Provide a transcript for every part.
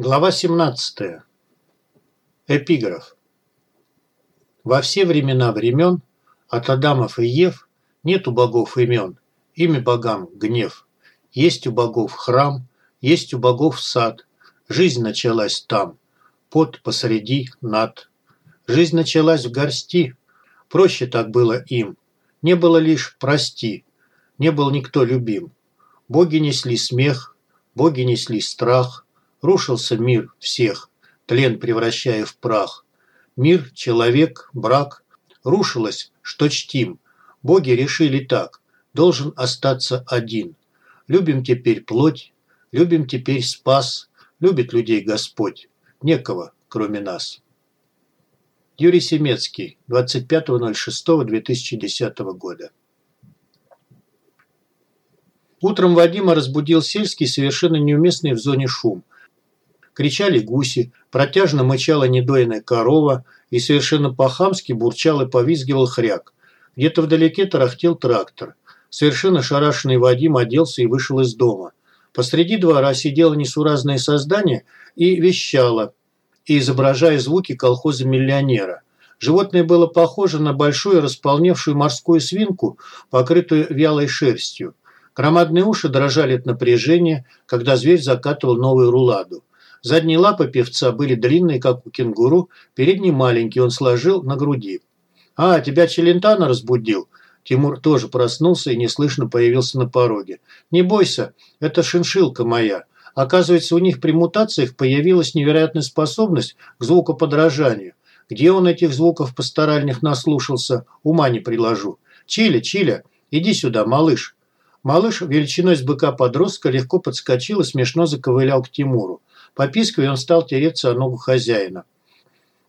Глава 17. Эпиграф. Во все времена времен, от Адамов и Ев, нет у богов имен, имя богам – гнев. Есть у богов храм, есть у богов сад, жизнь началась там, под посреди над. Жизнь началась в горсти, проще так было им, не было лишь «прости», не был никто любим. Боги несли смех, боги несли страх – Рушился мир всех, тлен превращая в прах. Мир, человек, брак. Рушилось, что чтим. Боги решили так. Должен остаться один. Любим теперь плоть, любим теперь спас. Любит людей Господь. Некого, кроме нас. Юрий Семецкий, 25.06.2010 года. Утром Вадима разбудил сельский, совершенно неуместный в зоне шум – кричали гуси, протяжно мычала недоенная корова и совершенно по-хамски бурчал и повизгивал хряк. Где-то вдалеке тарахтел трактор. Совершенно шарашенный Вадим оделся и вышел из дома. Посреди двора сидело несуразное создание и вещало, и изображая звуки колхоза-миллионера. Животное было похоже на большую располневшую морскую свинку, покрытую вялой шерстью. Громадные уши дрожали от напряжения, когда зверь закатывал новую руладу. Задние лапы певца были длинные, как у кенгуру, передний маленький он сложил на груди. «А, тебя Челентано разбудил?» Тимур тоже проснулся и неслышно появился на пороге. «Не бойся, это шиншилка моя. Оказывается, у них при мутациях появилась невероятная способность к звукоподражанию. Где он этих звуков пасторальных наслушался, ума не приложу. Чиля, Чиля, иди сюда, малыш». Малыш величиной с быка подростка легко подскочил и смешно заковылял к Тимуру. Попискивая, он стал тереться о ногу хозяина.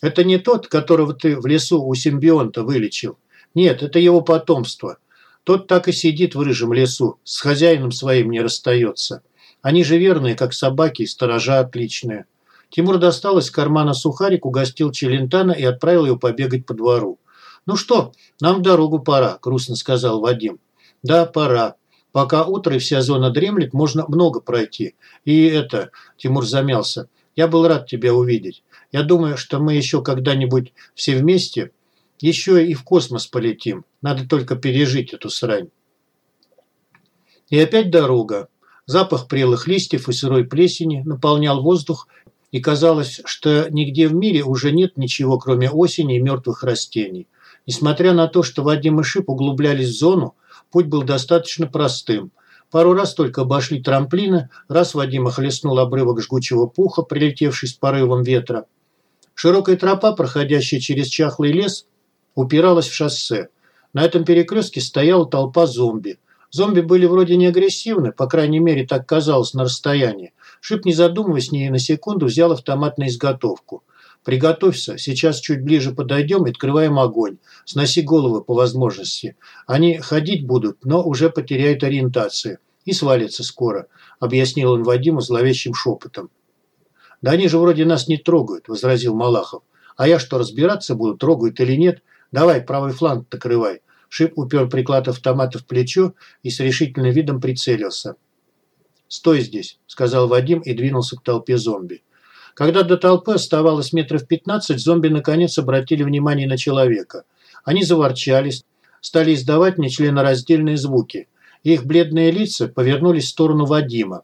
«Это не тот, которого ты в лесу у симбионта вылечил. Нет, это его потомство. Тот так и сидит в рыжем лесу, с хозяином своим не расстается. Они же верные, как собаки, и сторожа отличные». Тимур достал из кармана сухарик, угостил Челентана и отправил его побегать по двору. «Ну что, нам дорогу пора», – грустно сказал Вадим. «Да, пора. Пока утро и вся зона дремлет, можно много пройти. И это, Тимур замялся, я был рад тебя увидеть. Я думаю, что мы еще когда-нибудь все вместе еще и в космос полетим. Надо только пережить эту срань. И опять дорога. Запах прелых листьев и сырой плесени наполнял воздух, и казалось, что нигде в мире уже нет ничего, кроме осени и мертвых растений. Несмотря на то, что Вадим и Шип углублялись в зону, Путь был достаточно простым. Пару раз только обошли трамплины, раз Вадима хлестнул обрывок жгучего пуха, прилетевший с порывом ветра. Широкая тропа, проходящая через чахлый лес, упиралась в шоссе. На этом перекрестке стояла толпа зомби. Зомби были вроде не агрессивны, по крайней мере, так казалось на расстоянии. Шип, не задумываясь ни на секунду, взял автомат на изготовку. Приготовься, сейчас чуть ближе подойдем и открываем огонь. Сноси головы по возможности. Они ходить будут, но уже потеряют ориентацию. И свалятся скоро», – объяснил он Вадиму зловещим шепотом. «Да они же вроде нас не трогают», – возразил Малахов. «А я что, разбираться буду, трогают или нет? Давай, правый фланг докрывай». Шип упер приклад автомата в плечо и с решительным видом прицелился. «Стой здесь», – сказал Вадим и двинулся к толпе зомби. Когда до толпы оставалось метров пятнадцать, зомби наконец обратили внимание на человека. Они заворчали, стали издавать нечленораздельные звуки. Их бледные лица повернулись в сторону Вадима.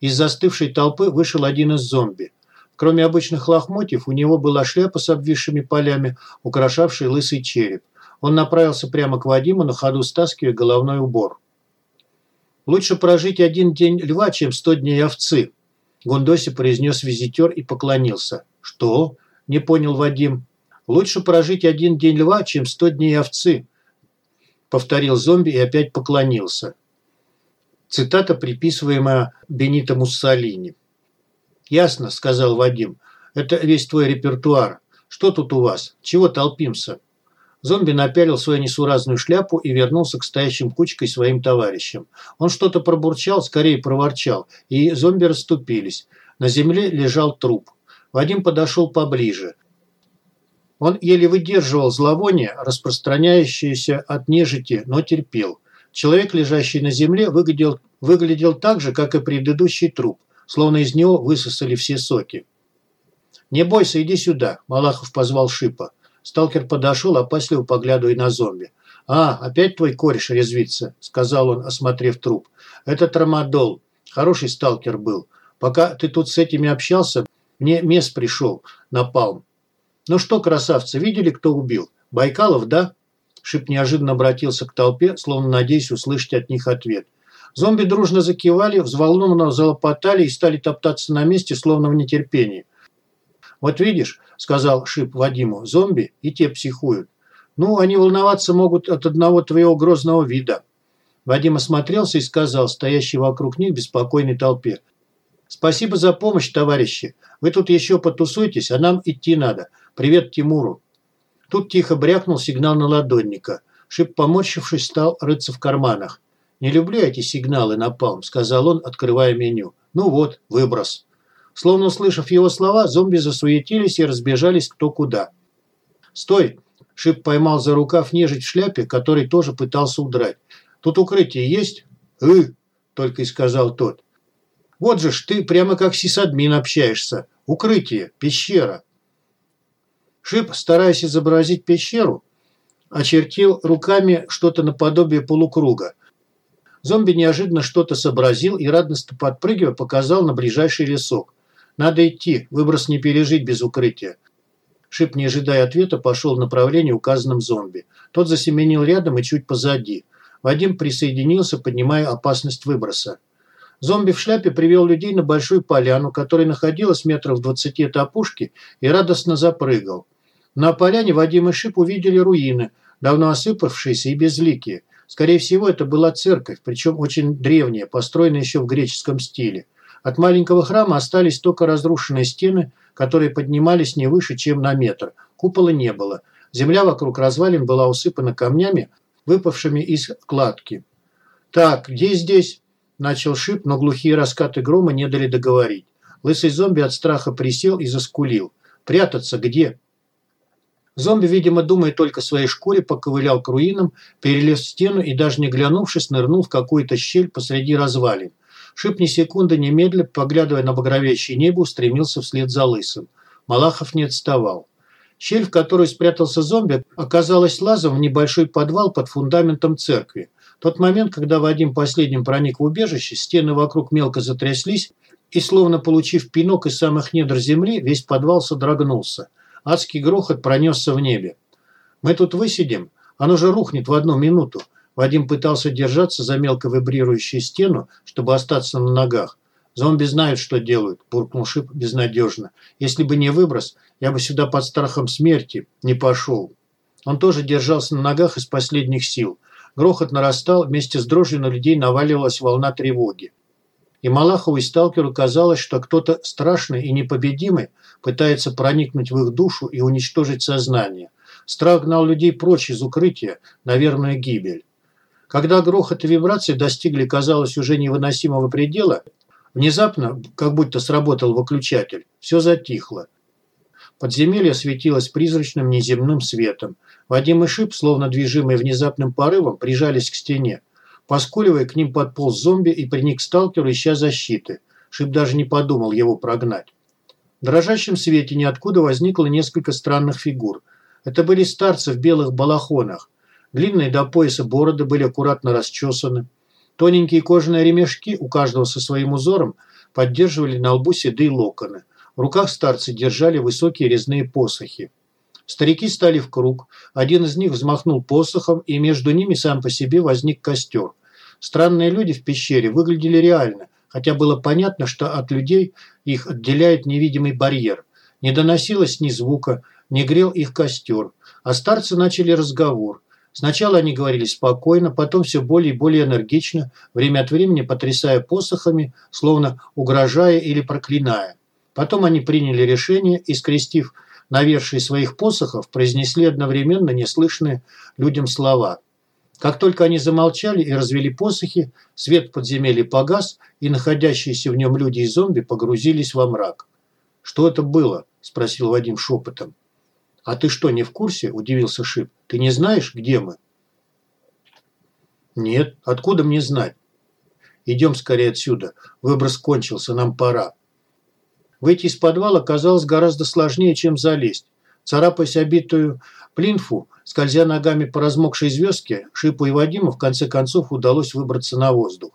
Из застывшей толпы вышел один из зомби. Кроме обычных лохмотьев, у него была шляпа с обвисшими полями, украшавшая лысый череп. Он направился прямо к Вадиму, на ходу стаскивая головной убор. «Лучше прожить один день льва, чем сто дней овцы», Гундоси произнес визитер и поклонился. «Что?» – не понял Вадим. «Лучше прожить один день льва, чем сто дней овцы», – повторил зомби и опять поклонился. Цитата, приписываемая Бенито Муссолини. «Ясно», – сказал Вадим. «Это весь твой репертуар. Что тут у вас? Чего толпимся?» Зомби напялил свою несуразную шляпу и вернулся к стоящим кучкой своим товарищам. Он что-то пробурчал, скорее проворчал, и зомби расступились. На земле лежал труп. Вадим подошел поближе. Он еле выдерживал зловоние, распространяющееся от нежити, но терпел. Человек, лежащий на земле, выглядел, выглядел так же, как и предыдущий труп. словно из него высосали все соки. «Не бойся, иди сюда», – Малахов позвал Шипа. Сталкер подошел, опасливо поглядывая на зомби. «А, опять твой кореш резвится», – сказал он, осмотрев труп. «Это трамадол. Хороший сталкер был. Пока ты тут с этими общался, мне мес пришел на палм. Ну что, красавцы, видели, кто убил? Байкалов, да?» Шип неожиданно обратился к толпе, словно надеясь услышать от них ответ. Зомби дружно закивали, взволнованно залопотали и стали топтаться на месте, словно в нетерпении. «Вот видишь», – сказал Шип Вадиму, – «зомби и те психуют. Ну, они волноваться могут от одного твоего грозного вида». Вадим осмотрелся и сказал стоящей вокруг них беспокойной толпе. «Спасибо за помощь, товарищи. Вы тут еще потусуйтесь, а нам идти надо. Привет Тимуру». Тут тихо брякнул сигнал на ладонника. Шип, поморщившись, стал рыться в карманах. «Не люблю эти сигналы на палм», – сказал он, открывая меню. «Ну вот, выброс». Словно услышав его слова, зомби засуетились и разбежались кто куда. «Стой!» – Шип поймал за рукав нежить в шляпе, который тоже пытался удрать. «Тут укрытие есть?» «Э!» – только и сказал тот. «Вот же ж ты прямо как сисадмин общаешься. Укрытие, пещера». Шип, стараясь изобразить пещеру, очертил руками что-то наподобие полукруга. Зомби неожиданно что-то сообразил и, радостно подпрыгивая, показал на ближайший лесок. Надо идти, выброс не пережить без укрытия. Шип, не ожидая ответа, пошел в направлении, указанном зомби. Тот засеменил рядом и чуть позади. Вадим присоединился, поднимая опасность выброса. Зомби в шляпе привел людей на большую поляну, которая находилась метров двадцати от опушки, и радостно запрыгал. На поляне Вадим и Шип увидели руины, давно осыпавшиеся и безликие. Скорее всего, это была церковь, причем очень древняя, построенная еще в греческом стиле. От маленького храма остались только разрушенные стены, которые поднимались не выше, чем на метр. Купола не было. Земля вокруг развалин была усыпана камнями, выпавшими из кладки. «Так, где здесь?» – начал Шип, но глухие раскаты грома не дали договорить. Лысый зомби от страха присел и заскулил. «Прятаться где?» Зомби, видимо, думая только о своей шкуре, поковылял к руинам, перелез в стену и, даже не глянувшись, нырнул в какую-то щель посреди развалин. Шип ни секунды немедля, поглядывая на багровеющее небо, устремился вслед за лысым. Малахов не отставал. Щель, в которой спрятался зомби, оказалась лазом в небольшой подвал под фундаментом церкви. Тот момент, когда Вадим последним проник в убежище, стены вокруг мелко затряслись, и, словно получив пинок из самых недр земли, весь подвал содрогнулся. Адский грохот пронесся в небе. «Мы тут высидим, оно же рухнет в одну минуту», Вадим пытался держаться за мелко вибрирующую стену, чтобы остаться на ногах. «Зомби знают, что делают», – буркнул Шип безнадежно. «Если бы не выброс, я бы сюда под страхом смерти не пошел». Он тоже держался на ногах из последних сил. Грохот нарастал, вместе с дрожью на людей наваливалась волна тревоги. И Малахову и сталкеру казалось, что кто-то страшный и непобедимый пытается проникнуть в их душу и уничтожить сознание. Страх гнал людей прочь из укрытия на верную гибель. Когда грохот и вибрации достигли, казалось, уже невыносимого предела, внезапно, как будто сработал выключатель, все затихло. Подземелье светилось призрачным неземным светом. Вадим и Шип, словно движимые внезапным порывом, прижались к стене. Поскуливая, к ним подполз зомби и приник к сталкеру, ища защиты. Шип даже не подумал его прогнать. В дрожащем свете ниоткуда возникло несколько странных фигур. Это были старцы в белых балахонах. Длинные до пояса бороды были аккуратно расчесаны. Тоненькие кожаные ремешки, у каждого со своим узором, поддерживали на лбу седые локоны. В руках старцы держали высокие резные посохи. Старики стали в круг. Один из них взмахнул посохом, и между ними сам по себе возник костер. Странные люди в пещере выглядели реально, хотя было понятно, что от людей их отделяет невидимый барьер. Не доносилось ни звука, не грел их костер. А старцы начали разговор. Сначала они говорили спокойно, потом все более и более энергично, время от времени потрясая посохами, словно угрожая или проклиная. Потом они приняли решение и, скрестив навершие своих посохов, произнесли одновременно неслышные людям слова. Как только они замолчали и развели посохи, свет подземелья погас, и находящиеся в нем люди и зомби погрузились во мрак. «Что это было?» – спросил Вадим шепотом. «А ты что, не в курсе?» – удивился Шип. «Ты не знаешь, где мы?» «Нет. Откуда мне знать?» Идем скорее отсюда. Выброс кончился, нам пора. Выйти из подвала казалось гораздо сложнее, чем залезть. Царапаясь обитую плинфу, скользя ногами по размокшей звездке, Шипу и Вадиму в конце концов удалось выбраться на воздух.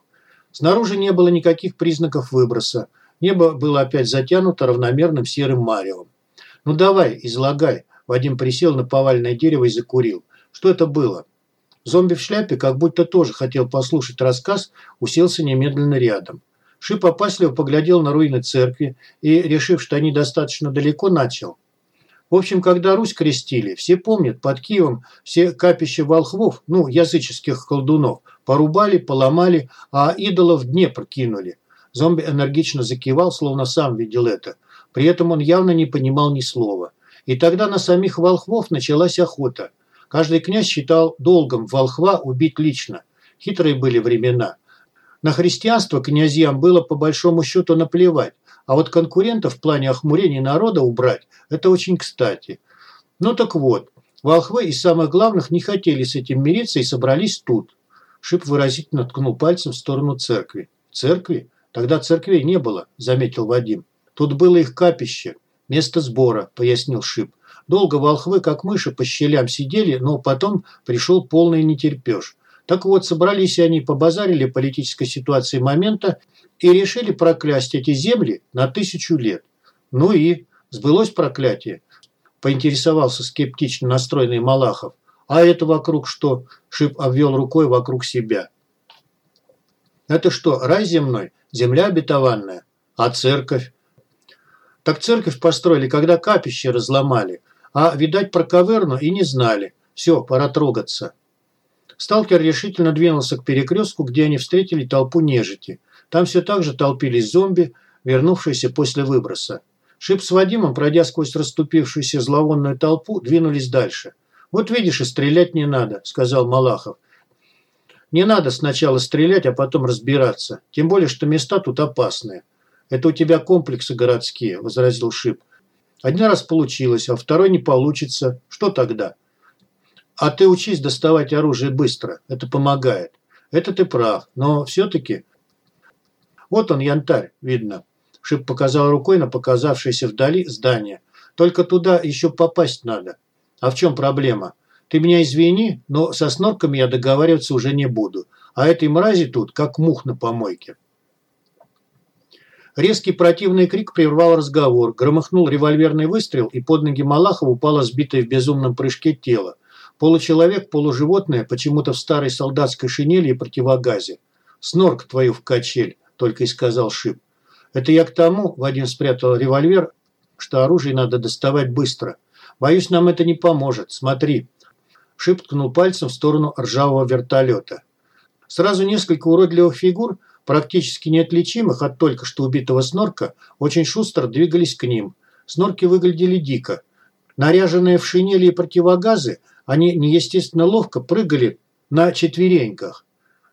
Снаружи не было никаких признаков выброса. Небо было опять затянуто равномерным серым маревом. «Ну давай, излагай», Вадим присел на повальное дерево и закурил. Что это было? Зомби в шляпе, как будто тоже хотел послушать рассказ, уселся немедленно рядом. Шип опасливо поглядел на руины церкви и, решив, что они достаточно далеко, начал. В общем, когда Русь крестили, все помнят, под Киевом все капища волхвов, ну, языческих колдунов, порубали, поломали, а идолов в Днепр кинули. Зомби энергично закивал, словно сам видел это. При этом он явно не понимал ни слова. И тогда на самих волхвов началась охота. Каждый князь считал долгом волхва убить лично. Хитрые были времена. На христианство князьям было по большому счету наплевать, а вот конкурентов в плане охмурения народа убрать – это очень кстати. Ну так вот, волхвы из самых главных не хотели с этим мириться и собрались тут. Шип выразительно ткнул пальцем в сторону церкви. «Церкви? Тогда церквей не было», – заметил Вадим. «Тут было их капище». «Место сбора», – пояснил Шип. «Долго волхвы, как мыши, по щелям сидели, но потом пришел полный нетерпеж. Так вот, собрались они, побазарили политической ситуации момента и решили проклясть эти земли на тысячу лет. Ну и сбылось проклятие, поинтересовался скептично настроенный Малахов. А это вокруг что? Шип обвел рукой вокруг себя. Это что, рай земной? Земля обетованная? А церковь? Так церковь построили, когда капище разломали. А, видать, про каверну и не знали. Все, пора трогаться. Сталкер решительно двинулся к перекрестку, где они встретили толпу нежити. Там все так же толпились зомби, вернувшиеся после выброса. Шип с Вадимом, пройдя сквозь расступившуюся зловонную толпу, двинулись дальше. «Вот видишь, и стрелять не надо», – сказал Малахов. «Не надо сначала стрелять, а потом разбираться. Тем более, что места тут опасные. «Это у тебя комплексы городские», – возразил Шип. «Один раз получилось, а второй не получится. Что тогда?» «А ты учись доставать оружие быстро. Это помогает». «Это ты прав, но все-таки...» «Вот он, янтарь, видно». Шип показал рукой на показавшееся вдали здание. «Только туда еще попасть надо. А в чем проблема? Ты меня извини, но со снорками я договариваться уже не буду. А этой мрази тут, как мух на помойке». Резкий противный крик прервал разговор. Громыхнул револьверный выстрел, и под ноги Малахова упало сбитое в безумном прыжке тело. Получеловек, полуживотное, почему-то в старой солдатской шинели и противогазе. «Снорк твою в качель», – только и сказал Шип. «Это я к тому», – Вадим спрятал револьвер, – «что оружие надо доставать быстро. Боюсь, нам это не поможет. Смотри». Шип ткнул пальцем в сторону ржавого вертолета. Сразу несколько уродливых фигур – практически неотличимых от только что убитого снорка, очень шустро двигались к ним. Снорки выглядели дико. Наряженные в шинели и противогазы, они неестественно ловко прыгали на четвереньках.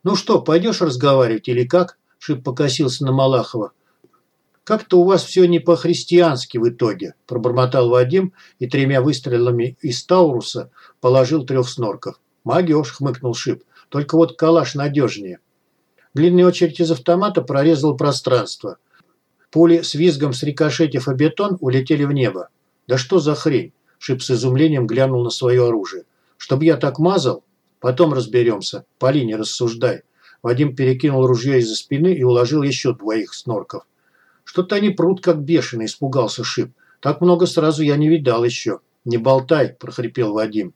«Ну что, пойдешь разговаривать или как?» – Шип покосился на Малахова. «Как-то у вас все не по-христиански в итоге», – пробормотал Вадим и тремя выстрелами из Тауруса положил трех снорков. «Магеж», – хмыкнул Шип, – «только вот калаш надежнее». Длинная очередь из автомата прорезала пространство. Пули с визгом срикошетив о бетон улетели в небо. «Да что за хрень?» – Шип с изумлением глянул на свое оружие. «Чтоб я так мазал? Потом разберемся. Поли, не рассуждай». Вадим перекинул ружье из-за спины и уложил еще двоих снорков. «Что-то они прут, как бешеный», – испугался Шип. «Так много сразу я не видал еще». «Не болтай», – прохрипел Вадим.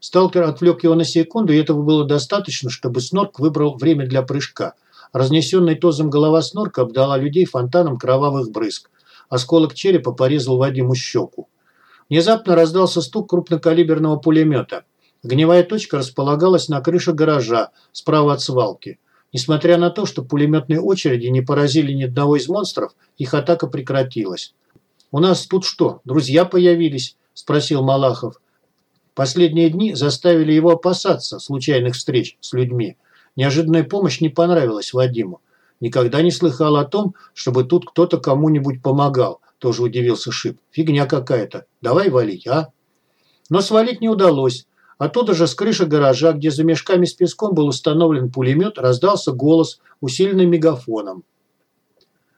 Сталкер отвлек его на секунду, и этого было достаточно, чтобы Снорк выбрал время для прыжка. Разнесенный тозом голова Снорка обдала людей фонтаном кровавых брызг. Осколок черепа порезал Вадиму щеку. Внезапно раздался стук крупнокалиберного пулемета. Огневая точка располагалась на крыше гаража, справа от свалки. Несмотря на то, что пулеметные очереди не поразили ни одного из монстров, их атака прекратилась. «У нас тут что, друзья появились?» – спросил Малахов. Последние дни заставили его опасаться случайных встреч с людьми. Неожиданная помощь не понравилась Вадиму. Никогда не слыхал о том, чтобы тут кто-то кому-нибудь помогал. Тоже удивился Шип. Фигня какая-то. Давай валить, а? Но свалить не удалось. Оттуда же с крыши гаража, где за мешками с песком был установлен пулемет, раздался голос, усиленный мегафоном.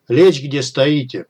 «Лечь, где стоите!»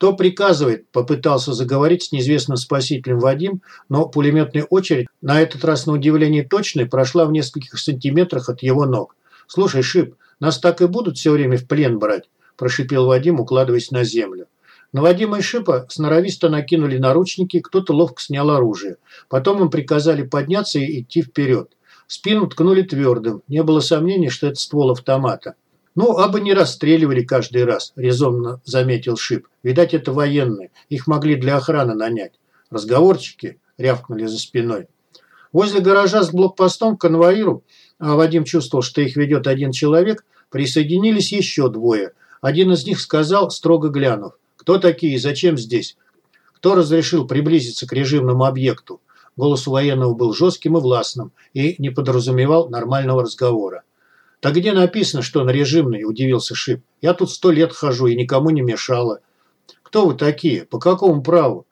«Кто приказывает?» – попытался заговорить с неизвестным спасителем Вадим, но пулеметная очередь, на этот раз на удивление точной, прошла в нескольких сантиметрах от его ног. «Слушай, Шип, нас так и будут все время в плен брать?» – прошипел Вадим, укладываясь на землю. На Вадима и Шипа сноровисто накинули наручники, кто-то ловко снял оружие. Потом им приказали подняться и идти вперед. Спину ткнули твердым. Не было сомнений, что это ствол автомата. «Ну, абы не расстреливали каждый раз», – резонно заметил Шип. «Видать, это военные. Их могли для охраны нанять». «Разговорчики?» – рявкнули за спиной. Возле гаража с блокпостом к конвоиру, а Вадим чувствовал, что их ведет один человек, присоединились еще двое. Один из них сказал, строго глянув. Кто такие и зачем здесь? Кто разрешил приблизиться к режимному объекту? Голос у военного был жестким и властным и не подразумевал нормального разговора. «Так где написано, что он режимный?» – удивился Шип. «Я тут сто лет хожу и никому не мешала». «Кто вы такие? По какому праву?»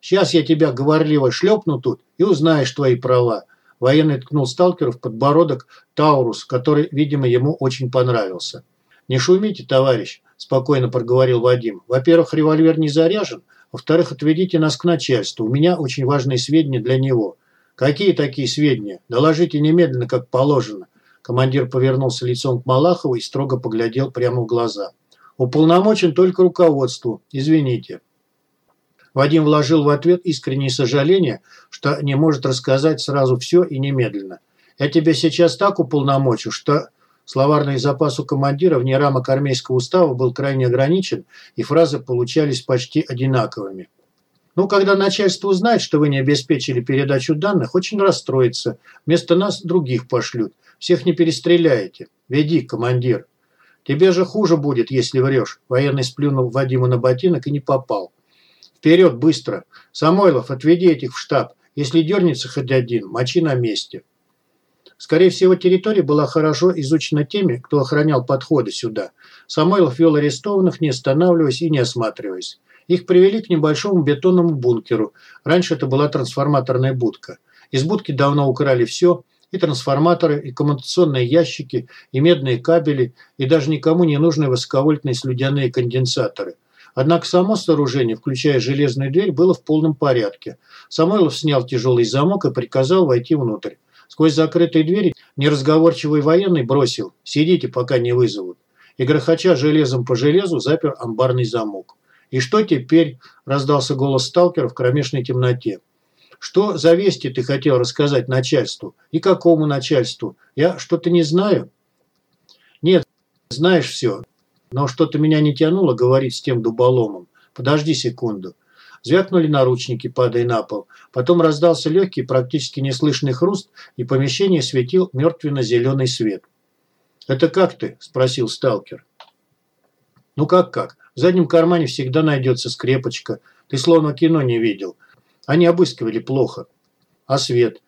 «Сейчас я тебя говорливо шлепну тут и узнаешь твои права». Военный ткнул сталкеру в подбородок Таурус, который, видимо, ему очень понравился. «Не шумите, товарищ спокойно проговорил Вадим. Во-первых, револьвер не заряжен. Во-вторых, отведите нас к начальству. У меня очень важные сведения для него. Какие такие сведения? Доложите немедленно, как положено. Командир повернулся лицом к Малахову и строго поглядел прямо в глаза. Уполномочен только руководству. Извините. Вадим вложил в ответ искреннее сожаление, что не может рассказать сразу все и немедленно. Я тебя сейчас так уполномочу, что Словарный запас у командира вне рамок армейского устава был крайне ограничен, и фразы получались почти одинаковыми. Ну, когда начальство узнает, что вы не обеспечили передачу данных, очень расстроится. Вместо нас других пошлют. Всех не перестреляете. Веди, командир. Тебе же хуже будет, если врешь. Военный сплюнул Вадиму на ботинок и не попал. Вперед, быстро. Самойлов, отведи этих в штаб. Если дернется хоть один, мочи на месте. Скорее всего, территория была хорошо изучена теми, кто охранял подходы сюда. Самойлов вел арестованных, не останавливаясь и не осматриваясь. Их привели к небольшому бетонному бункеру. Раньше это была трансформаторная будка. Из будки давно украли все – и трансформаторы, и коммутационные ящики, и медные кабели, и даже никому не нужные высоковольтные слюдяные конденсаторы. Однако само сооружение, включая железную дверь, было в полном порядке. Самойлов снял тяжелый замок и приказал войти внутрь. Сквозь закрытые двери неразговорчивый военный бросил «Сидите, пока не вызовут». И грохоча железом по железу запер амбарный замок. «И что теперь?» – раздался голос сталкера в кромешной темноте. «Что за вести ты хотел рассказать начальству? И какому начальству? Я что-то не знаю?» «Нет, знаешь все. Но что-то меня не тянуло говорить с тем дуболомом. Подожди секунду». Звякнули наручники, падая на пол. Потом раздался легкий, практически неслышный хруст, и помещение светил мертвенно-зеленый свет. «Это как ты?» – спросил сталкер. «Ну как-как? В заднем кармане всегда найдется скрепочка. Ты словно кино не видел. Они обыскивали плохо. А свет?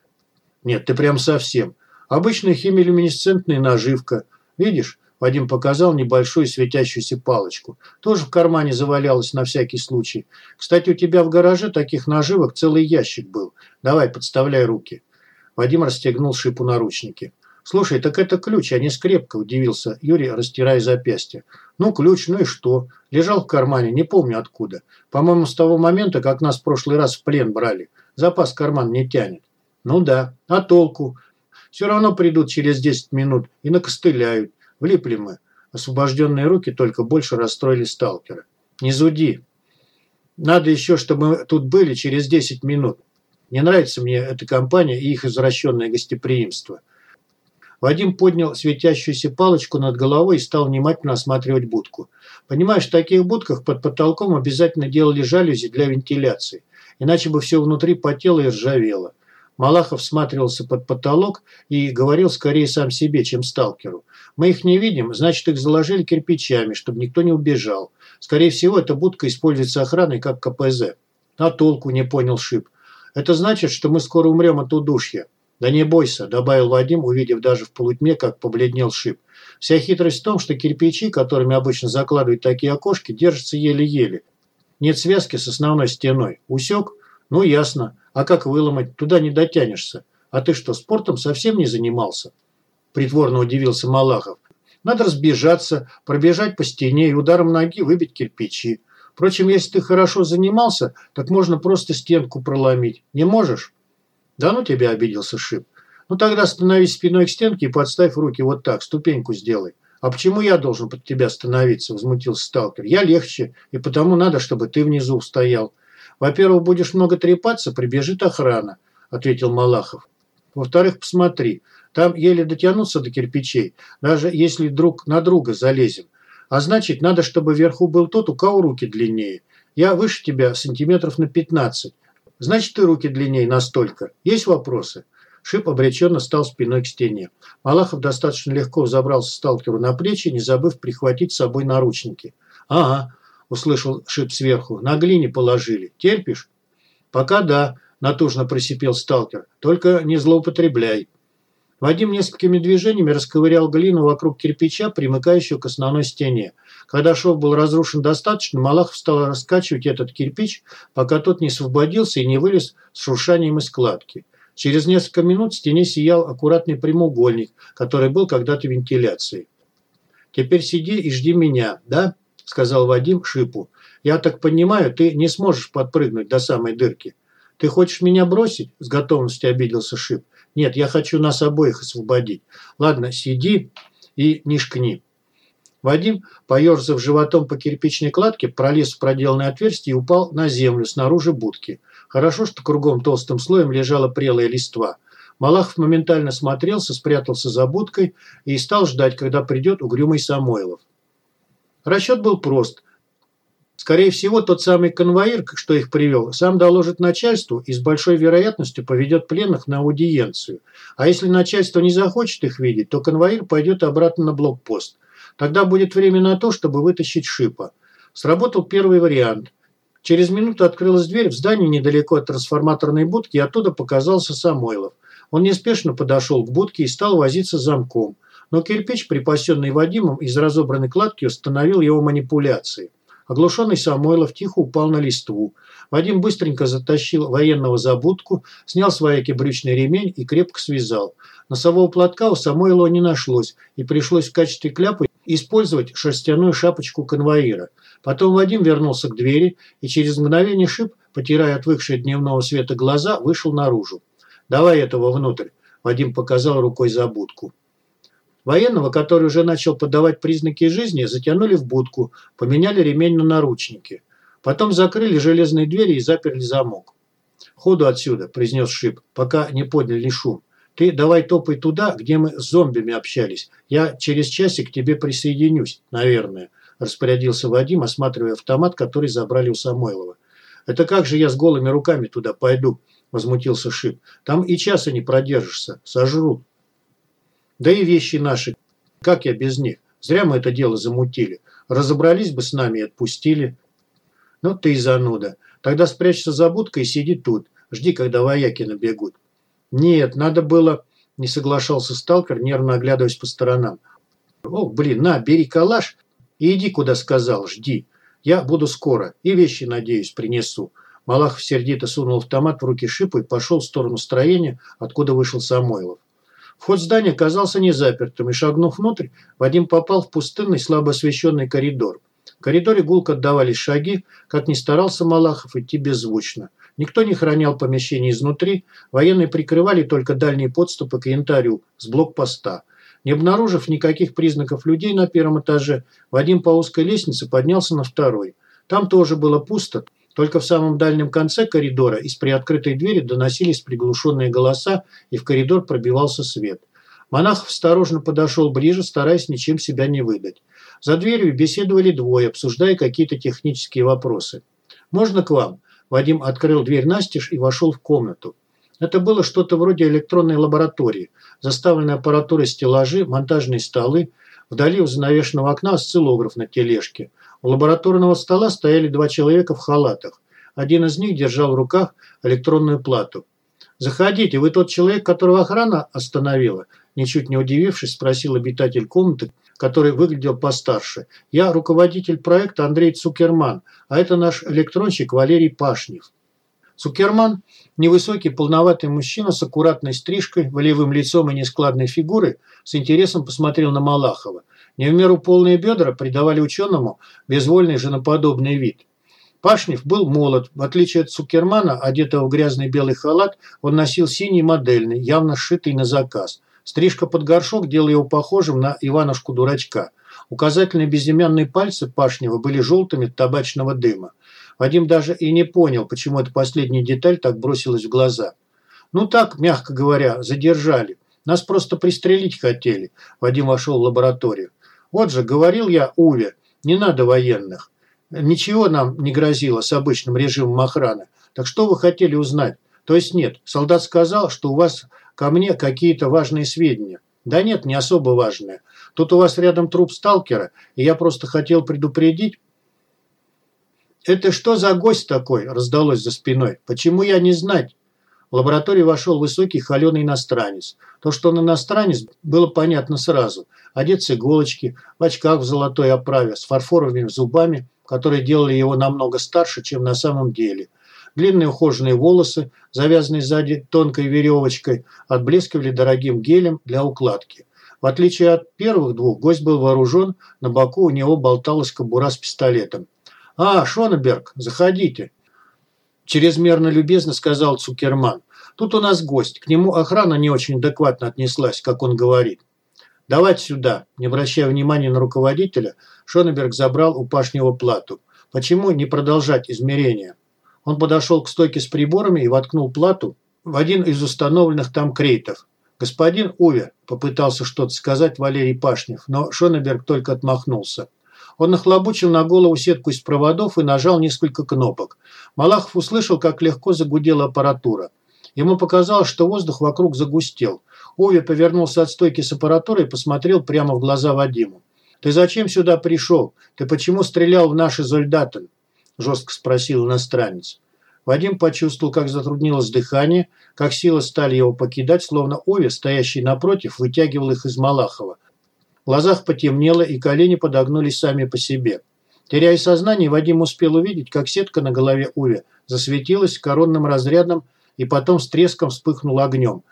Нет, ты прям совсем. Обычная химиолюминесцентная наживка. Видишь, Вадим показал небольшую светящуюся палочку. Тоже в кармане завалялась на всякий случай. Кстати, у тебя в гараже таких наживок целый ящик был. Давай, подставляй руки. Вадим расстегнул шипу наручники. «Слушай, так это ключ, а не скрепка», – удивился Юрий, растирая запястье. «Ну, ключ, ну и что? Лежал в кармане, не помню откуда. По-моему, с того момента, как нас в прошлый раз в плен брали. Запас карман не тянет». «Ну да. А толку? Все равно придут через 10 минут и накостыляют. Влипли мы. Освобожденные руки только больше расстроили сталкера. Не зуди. Надо еще, чтобы мы тут были через 10 минут. Не нравится мне эта компания и их извращенное гостеприимство. Вадим поднял светящуюся палочку над головой и стал внимательно осматривать будку. Понимаешь, в таких будках под потолком обязательно делали жалюзи для вентиляции. Иначе бы все внутри потело и ржавело. Малахов всматривался под потолок и говорил скорее сам себе, чем сталкеру. «Мы их не видим, значит, их заложили кирпичами, чтобы никто не убежал. Скорее всего, эта будка используется охраной как КПЗ». «А толку?» – не понял Шип. «Это значит, что мы скоро умрем от удушья». «Да не бойся», – добавил Вадим, увидев даже в полутьме, как побледнел Шип. «Вся хитрость в том, что кирпичи, которыми обычно закладывают такие окошки, держатся еле-еле. Нет связки с основной стеной. Усек? Ну, ясно. А как выломать? Туда не дотянешься. А ты что, спортом совсем не занимался? Притворно удивился Малахов. Надо разбежаться, пробежать по стене и ударом ноги выбить кирпичи. Впрочем, если ты хорошо занимался, так можно просто стенку проломить. Не можешь? Да ну тебя, обиделся Шип. Ну тогда становись спиной к стенке и подставь руки вот так, ступеньку сделай. А почему я должен под тебя становиться, возмутился сталкер. Я легче, и потому надо, чтобы ты внизу стоял. Во-первых, будешь много трепаться, прибежит охрана, ответил Малахов. Во-вторых, посмотри, там еле дотянуться до кирпичей, даже если друг на друга залезем. А значит, надо, чтобы вверху был тот, у кого руки длиннее. Я выше тебя сантиметров на 15. Значит, ты руки длиннее настолько. Есть вопросы? Шип обреченно стал спиной к стене. Малахов достаточно легко взобрался сталкеру на плечи, не забыв прихватить с собой наручники. «Ага», – услышал Шип сверху, – «на глине положили. Терпишь?» «Пока да», – натужно просипел сталкер. «Только не злоупотребляй». Вадим несколькими движениями расковырял глину вокруг кирпича, примыкающего к основной стене. Когда шов был разрушен достаточно, Малахов стал раскачивать этот кирпич, пока тот не освободился и не вылез с шуршанием из складки. Через несколько минут в стене сиял аккуратный прямоугольник, который был когда-то вентиляцией. «Теперь сиди и жди меня, да?» – сказал Вадим Шипу. «Я так понимаю, ты не сможешь подпрыгнуть до самой дырки. Ты хочешь меня бросить?» – с готовностью обиделся Шип. «Нет, я хочу нас обоих освободить. Ладно, сиди и не шкни». Вадим, поерзав животом по кирпичной кладке, пролез в проделанное отверстие и упал на землю снаружи будки – Хорошо, что кругом толстым слоем лежала прелая листва. Малахов моментально смотрелся, спрятался за будкой и стал ждать, когда придет угрюмый Самойлов. Расчет был прост. Скорее всего, тот самый конвоир, что их привел, сам доложит начальству и с большой вероятностью поведет пленных на аудиенцию. А если начальство не захочет их видеть, то конвоир пойдет обратно на блокпост. Тогда будет время на то, чтобы вытащить шипа. Сработал первый вариант. Через минуту открылась дверь в здании недалеко от трансформаторной будки, и оттуда показался Самойлов. Он неспешно подошел к будке и стал возиться замком. Но кирпич, припасенный Вадимом из разобранной кладки, установил его манипуляции. Оглушенный Самойлов тихо упал на листву. Вадим быстренько затащил военного за будку, снял с вояки брючный ремень и крепко связал. Носового платка у Самойлова не нашлось, и пришлось в качестве кляпа использовать шерстяную шапочку конвоира. Потом Вадим вернулся к двери и через мгновение шип, потирая отвыкшие от дневного света глаза, вышел наружу. «Давай этого внутрь», – Вадим показал рукой за будку. Военного, который уже начал подавать признаки жизни, затянули в будку, поменяли ремень на наручники. Потом закрыли железные двери и заперли замок. «Ходу отсюда», – произнес Шип, пока не подняли шум. Ты давай топай туда, где мы с зомбими общались. Я через часик к тебе присоединюсь, наверное», – распорядился Вадим, осматривая автомат, который забрали у Самойлова. «Это как же я с голыми руками туда пойду?» – возмутился Шип. «Там и часа не продержишься. Сожрут». «Да и вещи наши. Как я без них? Зря мы это дело замутили. Разобрались бы с нами и отпустили». «Ну ты и зануда. Тогда спрячься за будкой и сиди тут. Жди, когда вояки набегут». «Нет, надо было...» – не соглашался сталкер, нервно оглядываясь по сторонам. «О, блин, на, бери калаш и иди, куда сказал, жди. Я буду скоро и вещи, надеюсь, принесу». Малахов сердито сунул автомат в руки Шипа и пошел в сторону строения, откуда вышел Самойлов. Вход здания оказался незапертым, и, шагнув внутрь, Вадим попал в пустынный, слабо освещенный коридор. Коридоре гулко отдавались шаги, как ни старался Малахов идти беззвучно. Никто не хранял помещение изнутри, военные прикрывали только дальние подступы к янтарю с блокпоста. Не обнаружив никаких признаков людей на первом этаже, Вадим по узкой лестнице поднялся на второй. Там тоже было пусто, только в самом дальнем конце коридора из приоткрытой двери доносились приглушенные голоса, и в коридор пробивался свет. Монах осторожно подошел ближе, стараясь ничем себя не выдать. За дверью беседовали двое, обсуждая какие-то технические вопросы. «Можно к вам?» Вадим открыл дверь настежь и вошел в комнату. Это было что-то вроде электронной лаборатории. Заставленные аппаратурой стеллажи, монтажные столы. Вдали у занавешенного окна осциллограф на тележке. У лабораторного стола стояли два человека в халатах. Один из них держал в руках электронную плату. «Заходите, вы тот человек, которого охрана остановила?» Ничуть не удивившись, спросил обитатель комнаты, который выглядел постарше. «Я руководитель проекта Андрей Цукерман, а это наш электронщик Валерий Пашнев». Цукерман, невысокий полноватый мужчина с аккуратной стрижкой, волевым лицом и нескладной фигурой, с интересом посмотрел на Малахова. Не в меру полные бедра придавали ученому безвольный женоподобный вид. Пашнев был молод. В отличие от Цукермана, одетого в грязный белый халат, он носил синий модельный, явно сшитый на заказ. Стрижка под горшок делала его похожим на Иванушку-дурачка. Указательные безымянные пальцы Пашнева были желтыми от табачного дыма. Вадим даже и не понял, почему эта последняя деталь так бросилась в глаза. Ну так, мягко говоря, задержали. Нас просто пристрелить хотели. Вадим вошел в лабораторию. Вот же, говорил я Уве, не надо военных. Ничего нам не грозило с обычным режимом охраны. Так что вы хотели узнать? То есть нет, солдат сказал, что у вас ко мне какие-то важные сведения. Да нет, не особо важные. Тут у вас рядом труп сталкера, и я просто хотел предупредить, «Это что за гость такой?» – раздалось за спиной. «Почему я не знать?» В лабораторию вошел высокий холеный иностранец. То, что он иностранец, было понятно сразу. Одет с иголочки, в очках в золотой оправе, с фарфоровыми зубами, которые делали его намного старше, чем на самом деле. Длинные ухоженные волосы, завязанные сзади тонкой веревочкой, отблескивали дорогим гелем для укладки. В отличие от первых двух, гость был вооружен, на боку у него болталась кобура с пистолетом. «А, Шонеберг, заходите!» Чрезмерно любезно сказал Цукерман. «Тут у нас гость. К нему охрана не очень адекватно отнеслась, как он говорит. Давайте сюда». Не обращая внимания на руководителя, Шонеберг забрал у Пашнего плату. «Почему не продолжать измерения?» Он подошел к стойке с приборами и воткнул плату в один из установленных там крейтов. «Господин Уве», – попытался что-то сказать Валерий Пашнев, но Шонеберг только отмахнулся. Он нахлобучил на голову сетку из проводов и нажал несколько кнопок. Малахов услышал, как легко загудела аппаратура. Ему показалось, что воздух вокруг загустел. Ови повернулся от стойки с аппаратурой и посмотрел прямо в глаза Вадиму. «Ты зачем сюда пришел? Ты почему стрелял в наши зольдатен?» – жестко спросил иностранец. Вадим почувствовал, как затруднилось дыхание, как силы стали его покидать, словно Ови, стоящий напротив, вытягивал их из Малахова. В глазах потемнело, и колени подогнулись сами по себе. Теряя сознание, Вадим успел увидеть, как сетка на голове Уве засветилась коронным разрядом и потом с треском вспыхнула огнем.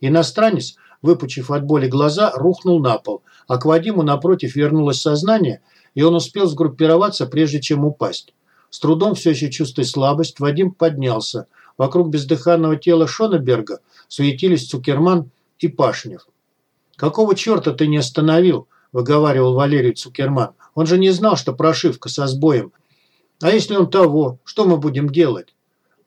Иностранец, выпучив от боли глаза, рухнул на пол, а к Вадиму напротив вернулось сознание, и он успел сгруппироваться, прежде чем упасть. С трудом, все еще чувствуя слабость, Вадим поднялся. Вокруг бездыханного тела Шонеберга суетились Цукерман и Пашнев. «Какого черта ты не остановил?» – выговаривал Валерий Цукерман. «Он же не знал, что прошивка со сбоем. А если он того, что мы будем делать?»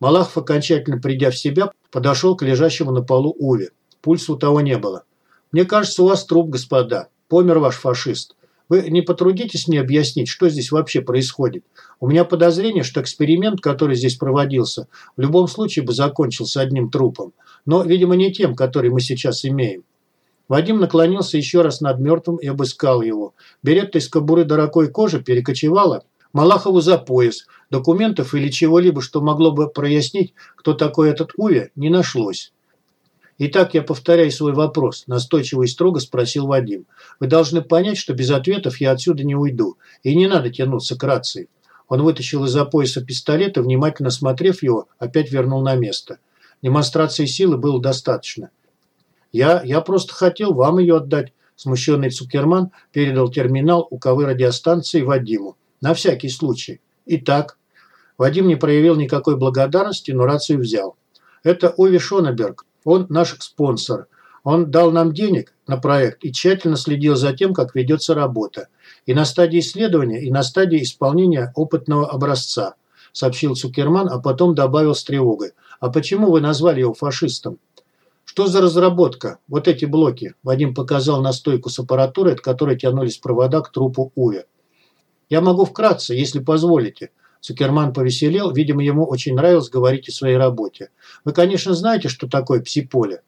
Малахов, окончательно придя в себя, подошел к лежащему на полу Уве. Пульса у того не было. «Мне кажется, у вас труп, господа. Помер ваш фашист. Вы не потрудитесь мне объяснить, что здесь вообще происходит? У меня подозрение, что эксперимент, который здесь проводился, в любом случае бы закончился одним трупом. Но, видимо, не тем, который мы сейчас имеем. Вадим наклонился еще раз над мертвым и обыскал его. Беретта из кобуры дорогой кожи перекочевала Малахову за пояс. Документов или чего-либо, что могло бы прояснить, кто такой этот Уве, не нашлось. «Итак, я повторяю свой вопрос», – настойчиво и строго спросил Вадим. «Вы должны понять, что без ответов я отсюда не уйду, и не надо тянуться к рации». Он вытащил из-за пояса пистолет и, внимательно смотрев его, опять вернул на место. Демонстрации силы было достаточно. Я, я просто хотел вам ее отдать. Смущенный Цукерман передал терминал у КВ радиостанции Вадиму. На всякий случай. Итак, Вадим не проявил никакой благодарности, но рацию взял. Это Ови Шонеберг. Он наш спонсор. Он дал нам денег на проект и тщательно следил за тем, как ведется работа. И на стадии исследования, и на стадии исполнения опытного образца, сообщил Цукерман, а потом добавил с тревогой. А почему вы назвали его фашистом? Что за разработка? Вот эти блоки. Вадим показал на стойку с аппаратурой, от которой тянулись провода к трупу Уве. Я могу вкратце, если позволите. Цукерман повеселел, видимо, ему очень нравилось говорить о своей работе. Вы, конечно, знаете, что такое псиполе.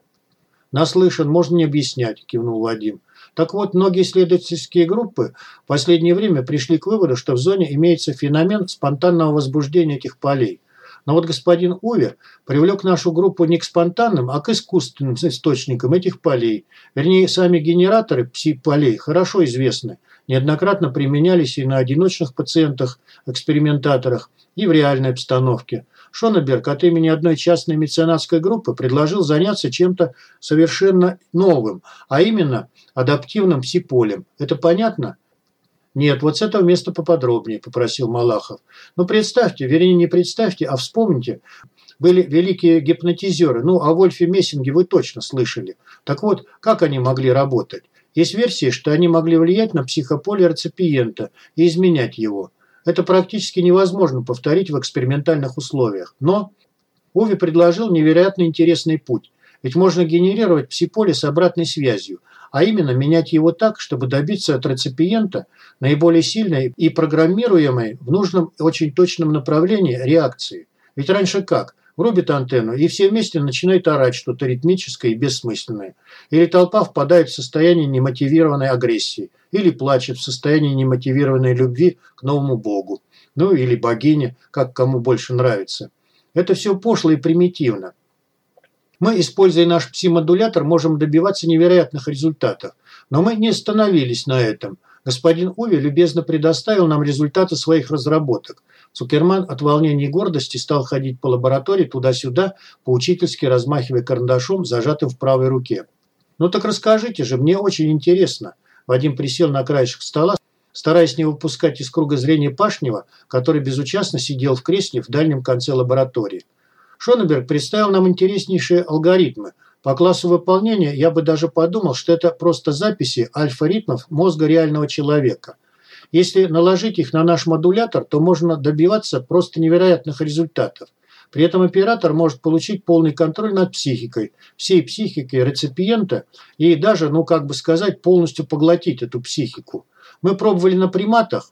Наслышан, можно не объяснять, кивнул Вадим. Так вот, многие исследовательские группы в последнее время пришли к выводу, что в зоне имеется феномен спонтанного возбуждения этих полей. Но вот господин Увер привлек нашу группу не к спонтанным, а к искусственным источникам этих полей. Вернее, сами генераторы пси-полей хорошо известны. Неоднократно применялись и на одиночных пациентах-экспериментаторах, и в реальной обстановке. Шонеберг от имени одной частной меценатской группы предложил заняться чем-то совершенно новым, а именно адаптивным псиполем. Это понятно? «Нет, вот с этого места поподробнее», – попросил Малахов. «Ну, представьте, вернее, не представьте, а вспомните. Были великие гипнотизеры. Ну, о Вольфе Мессинге вы точно слышали. Так вот, как они могли работать? Есть версии, что они могли влиять на психополе реципиента и изменять его. Это практически невозможно повторить в экспериментальных условиях. Но Ови предложил невероятно интересный путь. Ведь можно генерировать псиполе с обратной связью, а именно менять его так, чтобы добиться от реципиента наиболее сильной и программируемой в нужном очень точном направлении реакции. Ведь раньше как? Врубит антенну, и все вместе начинают орать что-то ритмическое и бессмысленное. Или толпа впадает в состояние немотивированной агрессии, или плачет в состоянии немотивированной любви к новому богу. Ну, или богине, как кому больше нравится. Это все пошло и примитивно. Мы, используя наш пси-модулятор, можем добиваться невероятных результатов. Но мы не остановились на этом. Господин Уви любезно предоставил нам результаты своих разработок. Цукерман от волнения и гордости стал ходить по лаборатории туда-сюда, поучительски размахивая карандашом, зажатым в правой руке. «Ну так расскажите же, мне очень интересно». Вадим присел на краешек стола, стараясь не выпускать из круга зрения Пашнева, который безучастно сидел в кресле в дальнем конце лаборатории. Шонеберг представил нам интереснейшие алгоритмы. По классу выполнения я бы даже подумал, что это просто записи альфа-ритмов мозга реального человека – если наложить их на наш модулятор, то можно добиваться просто невероятных результатов. При этом оператор может получить полный контроль над психикой, всей психикой реципиента и даже, ну как бы сказать, полностью поглотить эту психику. Мы пробовали на приматах.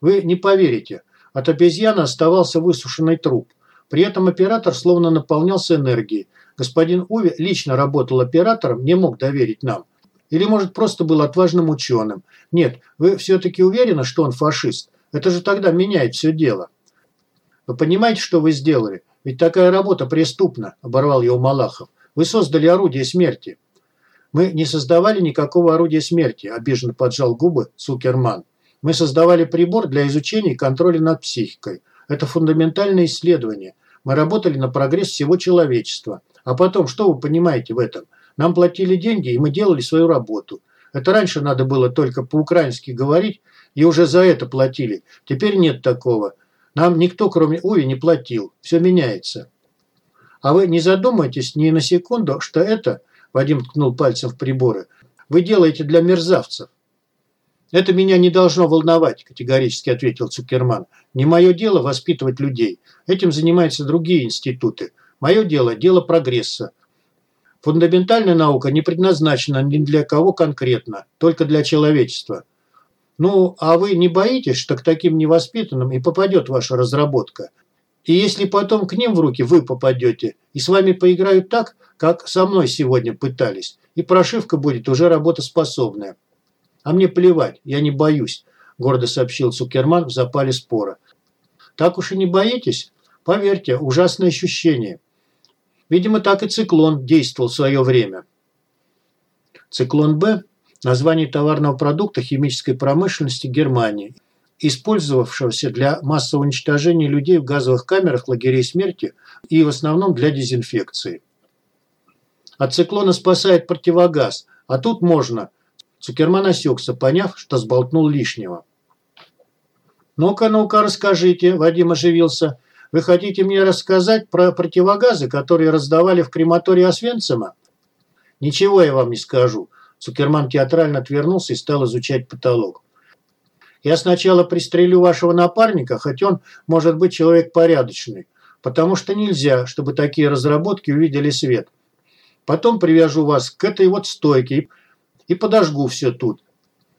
Вы не поверите, от обезьяны оставался высушенный труп. При этом оператор словно наполнялся энергией. Господин Уви лично работал оператором, не мог доверить нам. Или, может, просто был отважным ученым. Нет, вы все-таки уверены, что он фашист? Это же тогда меняет все дело. Вы понимаете, что вы сделали? Ведь такая работа преступна, оборвал его Малахов. Вы создали орудие смерти. Мы не создавали никакого орудия смерти, обиженно поджал губы Цукерман. Мы создавали прибор для изучения и контроля над психикой. Это фундаментальное исследование. Мы работали на прогресс всего человечества. А потом, что вы понимаете в этом? Нам платили деньги, и мы делали свою работу. Это раньше надо было только по-украински говорить, и уже за это платили. Теперь нет такого. Нам никто, кроме Уви, не платил. Все меняется. А вы не задумайтесь ни на секунду, что это, Вадим ткнул пальцем в приборы, вы делаете для мерзавцев. «Это меня не должно волновать», – категорически ответил Цукерман. «Не мое дело воспитывать людей. Этим занимаются другие институты. Мое дело – дело прогресса. Фундаментальная наука не предназначена ни для кого конкретно, только для человечества. Ну, а вы не боитесь, что к таким невоспитанным и попадет ваша разработка? И если потом к ним в руки вы попадете, и с вами поиграют так, как со мной сегодня пытались, и прошивка будет уже работоспособная. А мне плевать, я не боюсь, гордо сообщил Цукерман в запале спора. Так уж и не боитесь? Поверьте, ужасное ощущение – Видимо, так и циклон действовал в свое время. Циклон Б – название товарного продукта химической промышленности Германии, использовавшегося для массового уничтожения людей в газовых камерах лагерей смерти и в основном для дезинфекции. От циклона спасает противогаз, а тут можно. Цукерман осекся, поняв, что сболтнул лишнего. «Ну-ка, ну-ка, расскажите», – Вадим оживился – вы хотите мне рассказать про противогазы, которые раздавали в крематории Освенцима? Ничего я вам не скажу. Цукерман театрально отвернулся и стал изучать потолок. Я сначала пристрелю вашего напарника, хоть он может быть человек порядочный, потому что нельзя, чтобы такие разработки увидели свет. Потом привяжу вас к этой вот стойке и подожгу все тут.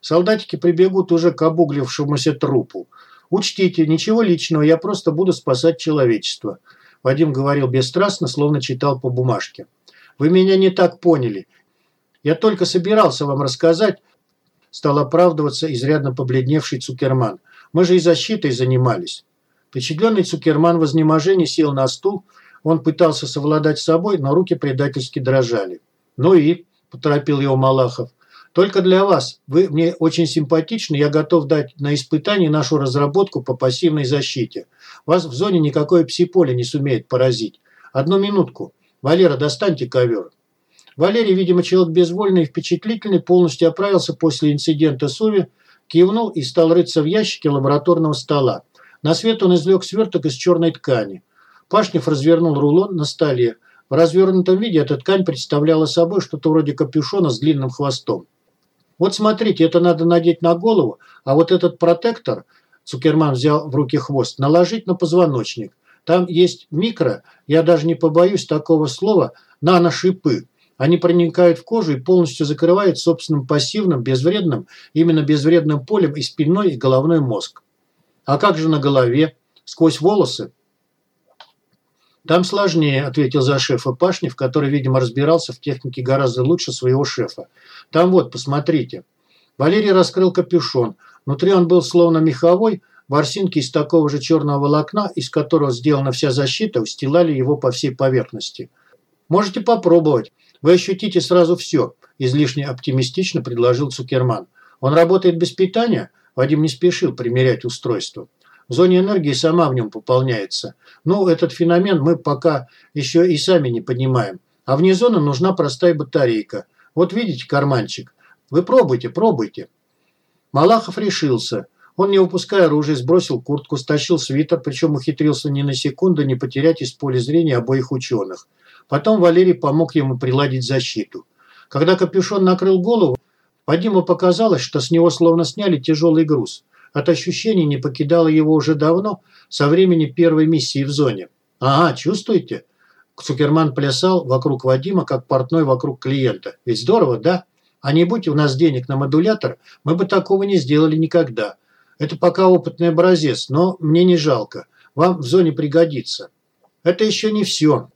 Солдатики прибегут уже к обуглившемуся трупу. Учтите, ничего личного, я просто буду спасать человечество. Вадим говорил бесстрастно, словно читал по бумажке. Вы меня не так поняли. Я только собирался вам рассказать, стал оправдываться изрядно побледневший Цукерман. Мы же и защитой занимались. Впечатленный Цукерман в изнеможении сел на стул. Он пытался совладать с собой, но руки предательски дрожали. «Ну и?» – поторопил его Малахов. Только для вас. Вы мне очень симпатичны, я готов дать на испытание нашу разработку по пассивной защите. Вас в зоне никакое псиполе не сумеет поразить. Одну минутку. Валера, достаньте ковер. Валерий, видимо, человек безвольный и впечатлительный, полностью оправился после инцидента с Уви, кивнул и стал рыться в ящике лабораторного стола. На свет он извлек сверток из черной ткани. Пашнев развернул рулон на столе. В развернутом виде эта ткань представляла собой что-то вроде капюшона с длинным хвостом. Вот смотрите, это надо надеть на голову, а вот этот протектор, Цукерман взял в руки хвост, наложить на позвоночник. Там есть микро, я даже не побоюсь такого слова, наношипы. Они проникают в кожу и полностью закрывают собственным пассивным, безвредным, именно безвредным полем и спинной, и головной мозг. А как же на голове? Сквозь волосы? «Там сложнее», – ответил за шефа Пашнев, который, видимо, разбирался в технике гораздо лучше своего шефа. «Там вот, посмотрите». Валерий раскрыл капюшон. Внутри он был словно меховой, ворсинки из такого же черного волокна, из которого сделана вся защита, устилали его по всей поверхности. «Можете попробовать. Вы ощутите сразу все», – излишне оптимистично предложил Цукерман. «Он работает без питания?» Вадим не спешил примерять устройство. Зоне энергии сама в нем пополняется. Ну, этот феномен мы пока еще и сами не понимаем. А вне зоны нужна простая батарейка. Вот видите карманчик? Вы пробуйте, пробуйте. Малахов решился. Он, не выпуская оружие, сбросил куртку, стащил свитер, причем ухитрился ни на секунду не потерять из поля зрения обоих ученых. Потом Валерий помог ему приладить защиту. Когда капюшон накрыл голову, Вадиму показалось, что с него словно сняли тяжелый груз. От ощущений не покидало его уже давно, со времени первой миссии в зоне. «Ага, чувствуете?» Цукерман плясал вокруг Вадима, как портной вокруг клиента. «Ведь здорово, да? А не будь у нас денег на модулятор, мы бы такого не сделали никогда. Это пока опытный образец, но мне не жалко. Вам в зоне пригодится». «Это еще не все»,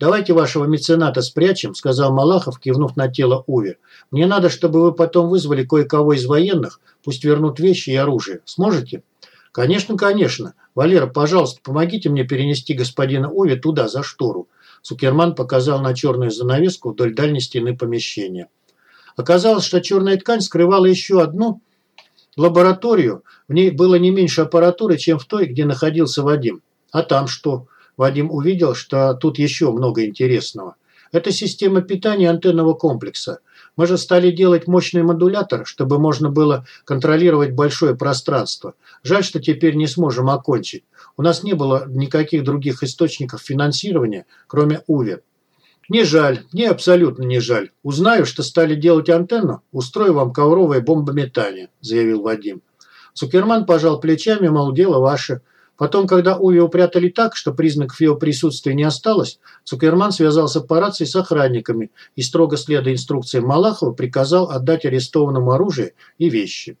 «Давайте вашего мецената спрячем», – сказал Малахов, кивнув на тело Уви. «Мне надо, чтобы вы потом вызвали кое-кого из военных, пусть вернут вещи и оружие. Сможете?» «Конечно, конечно. Валера, пожалуйста, помогите мне перенести господина Уви туда, за штору». Сукерман показал на черную занавеску вдоль дальней стены помещения. Оказалось, что черная ткань скрывала еще одну лабораторию. В ней было не меньше аппаратуры, чем в той, где находился Вадим. А там что? Вадим увидел, что тут еще много интересного. Это система питания антенного комплекса. Мы же стали делать мощный модулятор, чтобы можно было контролировать большое пространство. Жаль, что теперь не сможем окончить. У нас не было никаких других источников финансирования, кроме УВИ. Не жаль, мне абсолютно не жаль. Узнаю, что стали делать антенну, устрою вам ковровое бомбометание, заявил Вадим. Цукерман пожал плечами, мол, дело ваше. Потом, когда Уви упрятали так, что признаков его присутствия не осталось, Цукерман связался по рации с охранниками и, строго следуя инструкциям Малахова, приказал отдать арестованному оружие и вещи.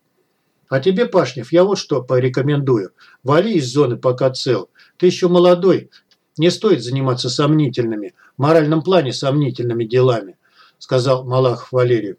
А тебе, Пашнев, я вот что порекомендую. Вали из зоны, пока цел. Ты еще молодой. Не стоит заниматься сомнительными, в моральном плане сомнительными делами, сказал Малахов Валерию.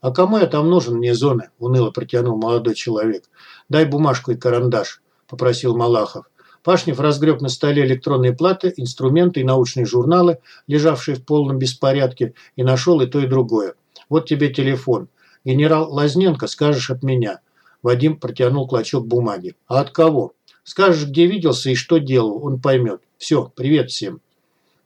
«А кому я там нужен вне зоны?» – уныло протянул молодой человек. «Дай бумажку и карандаш». – попросил Малахов. Пашнев разгреб на столе электронные платы, инструменты и научные журналы, лежавшие в полном беспорядке, и нашел и то, и другое. «Вот тебе телефон. Генерал Лазненко, скажешь от меня». Вадим протянул клочок бумаги. «А от кого?» «Скажешь, где виделся и что делал, он поймет. Все, привет всем».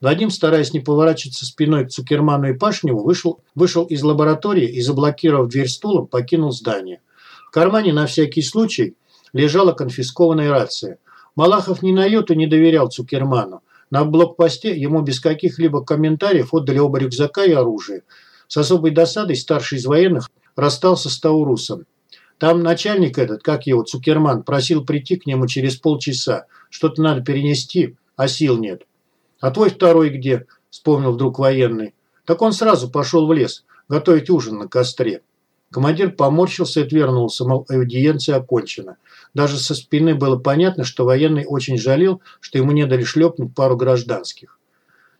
Вадим, стараясь не поворачиваться спиной к Цукерману и Пашневу, вышел, вышел из лаборатории и, заблокировав дверь стулом, покинул здание. В кармане на всякий случай лежала конфискованная рация. Малахов ни на йоту не доверял Цукерману. На блокпосте ему без каких-либо комментариев отдали оба рюкзака и оружие. С особой досадой старший из военных расстался с Таурусом. Там начальник этот, как его, Цукерман, просил прийти к нему через полчаса. Что-то надо перенести, а сил нет. «А твой второй где?» – вспомнил вдруг военный. «Так он сразу пошел в лес, готовить ужин на костре». Командир поморщился и отвернулся, мол, аудиенция окончена. Даже со спины было понятно, что военный очень жалел, что ему не дали шлепнуть пару гражданских.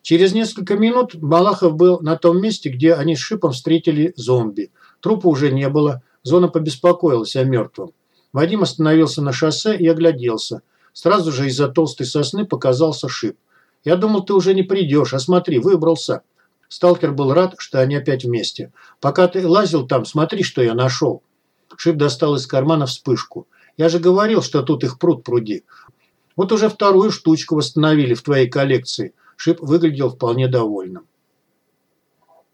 Через несколько минут Малахов был на том месте, где они с Шипом встретили зомби. Трупа уже не было, зона побеспокоилась о мертвом. Вадим остановился на шоссе и огляделся. Сразу же из-за толстой сосны показался Шип. «Я думал, ты уже не придешь, а смотри, выбрался». Сталкер был рад, что они опять вместе. «Пока ты лазил там, смотри, что я нашел». Шип достал из кармана вспышку. «Я же говорил, что тут их пруд пруди. Вот уже вторую штучку восстановили в твоей коллекции». Шип выглядел вполне довольным.